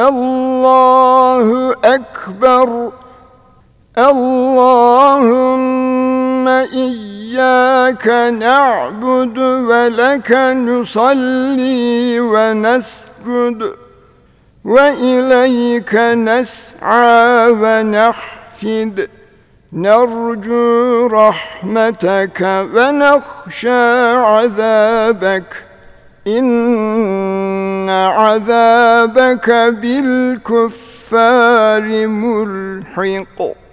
Allahu Ekber Allahümme iyyâke na'budu ve leke nusalli ve nesgudu ve ileyke nes'a ve nehfid نرجو رحمتك ونخشى عذابك إن عذابك بالكفار ملحق